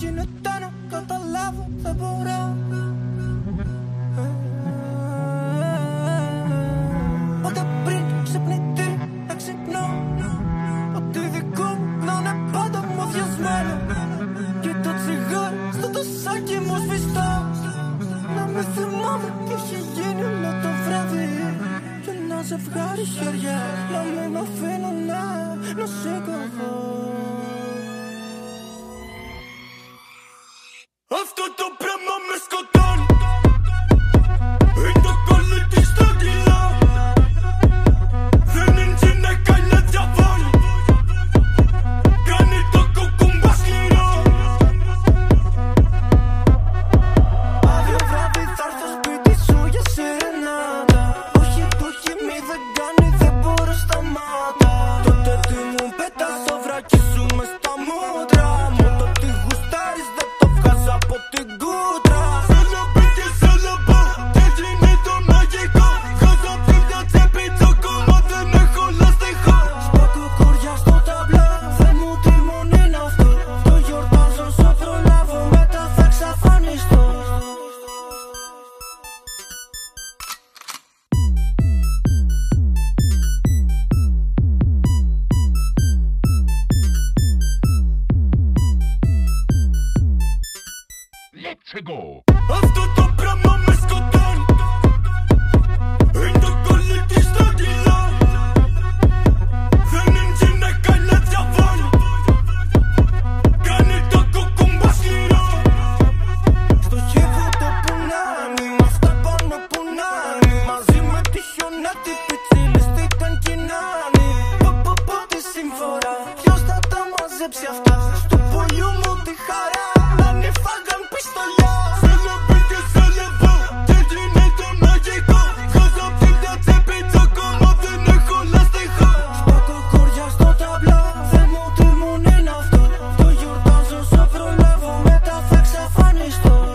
γίνεται να καταλάβω δεν μπορώ. Όταν πριν ξεπνητήρι να ξυπνώ. Ότι δικό μου να είναι πάντα μοδιασμένο Και το τσιγάρι στο τασάκι μου σβηστά Να με θυμάμαι τι είχε γίνει το βράδυ. Και να σε βγάλει χέρια Να μην να, να Let's go. estoy.